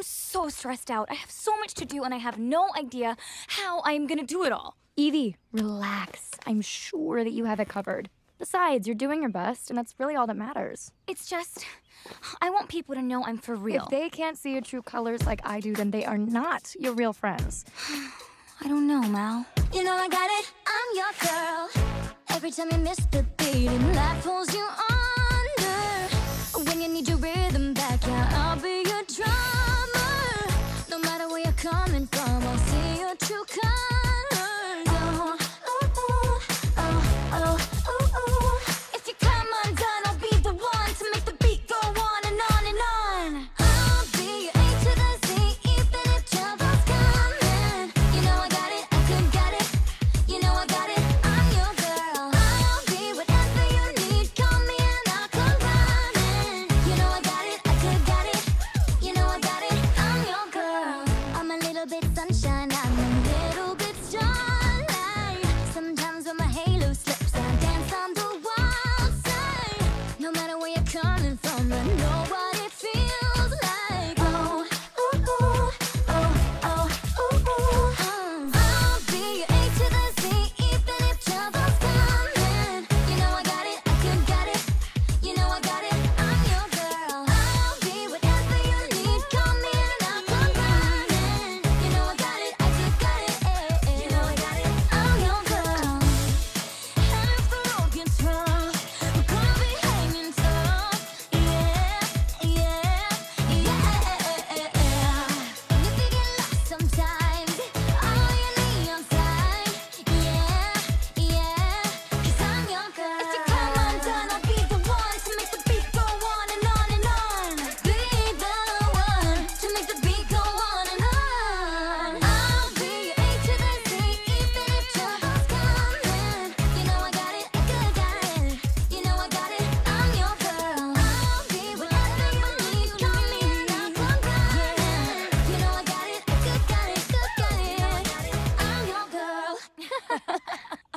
I'm so stressed out. I have so much to do and I have no idea how I'm gonna do it all. Evie, relax. I'm sure that you have it covered. Besides, you're doing your best, and that's really all that matters. It's just, I want people to know I'm for real. If they can't see your true colors like I do, then they are not your real friends. I don't know, Mal. You know I got it. I'm your girl. Every time you miss the 남는데